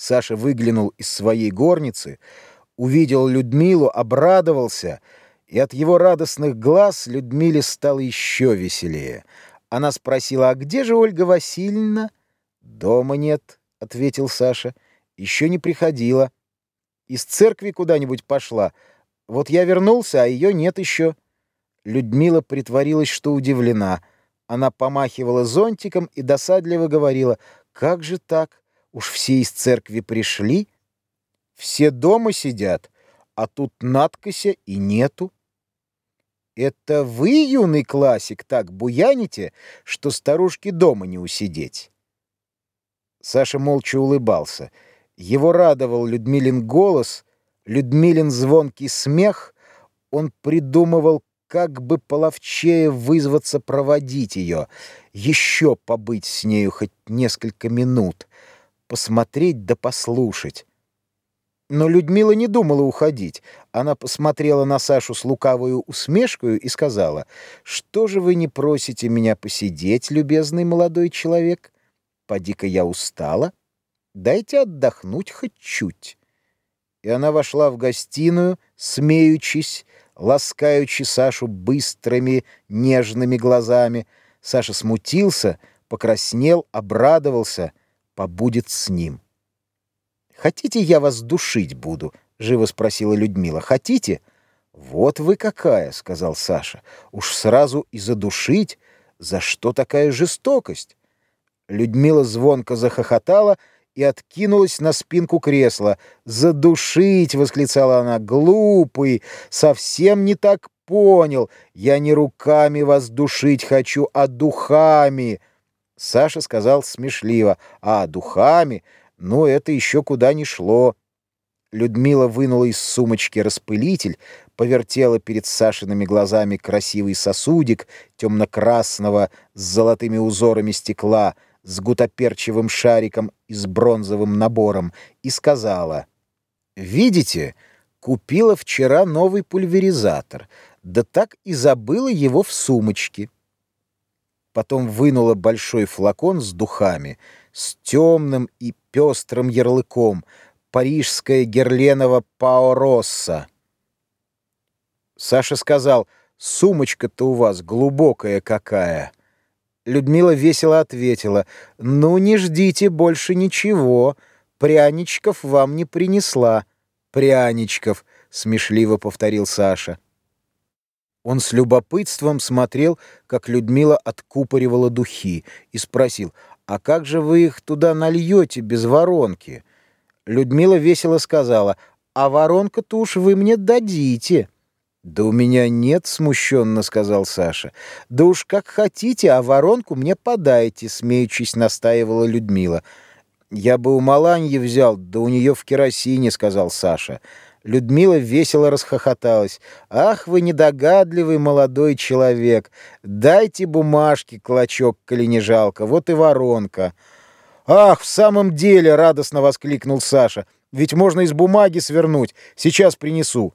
Саша выглянул из своей горницы, увидел Людмилу, обрадовался, и от его радостных глаз Людмиле стало еще веселее. Она спросила, а где же Ольга Васильевна? «Дома нет», — ответил Саша, — «еще не приходила. Из церкви куда-нибудь пошла. Вот я вернулся, а ее нет еще». Людмила притворилась, что удивлена. Она помахивала зонтиком и досадливо говорила, «Как же так? Уж все из церкви пришли, все дома сидят, а тут надкося и нету». «Это вы, юный классик, так буяните, что старушки дома не усидеть?» Саша молча улыбался. Его радовал Людмилин голос, Людмилин звонкий смех. Он придумывал, как бы половчее вызваться проводить ее, еще побыть с нею хоть несколько минут, посмотреть да послушать. Но Людмила не думала уходить. Она посмотрела на Сашу с лукавою усмешкой и сказала, «Что же вы не просите меня посидеть, любезный молодой человек? Поди-ка я устала. Дайте отдохнуть хоть чуть». И она вошла в гостиную, смеючись, ласкаючи Сашу быстрыми, нежными глазами. Саша смутился, покраснел, обрадовался, побудет с ним. «Хотите, я вас душить буду?» — живо спросила Людмила. «Хотите?» «Вот вы какая!» — сказал Саша. «Уж сразу и задушить? За что такая жестокость?» Людмила звонко захохотала и откинулась на спинку кресла. «Задушить!» — восклицала она. «Глупый! Совсем не так понял! Я не руками вас душить хочу, а духами!» Саша сказал смешливо. «А, духами? Ну, это еще куда ни шло». Людмила вынула из сумочки распылитель, повертела перед Сашиными глазами красивый сосудик темно-красного с золотыми узорами стекла — с гутоперчивым шариком и с бронзовым набором и сказала, «Видите, купила вчера новый пульверизатор, да так и забыла его в сумочке». Потом вынула большой флакон с духами, с темным и пестрым ярлыком, парижская герленова Паоросса. Саша сказал, «Сумочка-то у вас глубокая какая». Людмила весело ответила, «Ну, не ждите больше ничего, пряничков вам не принесла». «Пряничков», — смешливо повторил Саша. Он с любопытством смотрел, как Людмила откупоривала духи, и спросил, «А как же вы их туда нальете без воронки?» Людмила весело сказала, «А воронка-то уж вы мне дадите». «Да у меня нет», — смущенно сказал Саша. «Да уж как хотите, а воронку мне подайте», — смеючись настаивала Людмила. «Я бы у Маланьи взял, да у нее в керосине», — сказал Саша. Людмила весело расхохоталась. «Ах, вы недогадливый молодой человек! Дайте бумажки, клочок, коли не жалко, вот и воронка!» «Ах, в самом деле!» — радостно воскликнул Саша. «Ведь можно из бумаги свернуть. Сейчас принесу».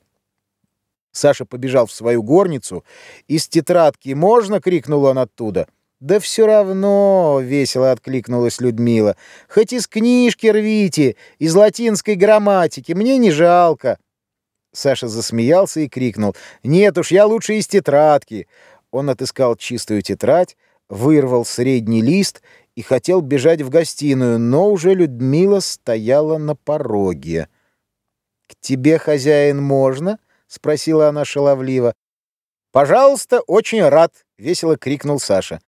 Саша побежал в свою горницу. «Из тетрадки можно?» — крикнул он оттуда. «Да все равно!» — весело откликнулась Людмила. «Хоть из книжки рвите, из латинской грамматики, мне не жалко!» Саша засмеялся и крикнул. «Нет уж, я лучше из тетрадки!» Он отыскал чистую тетрадь, вырвал средний лист и хотел бежать в гостиную, но уже Людмила стояла на пороге. «К тебе, хозяин, можно?» — спросила она шаловливо. «Пожалуйста, очень рад!» — весело крикнул Саша.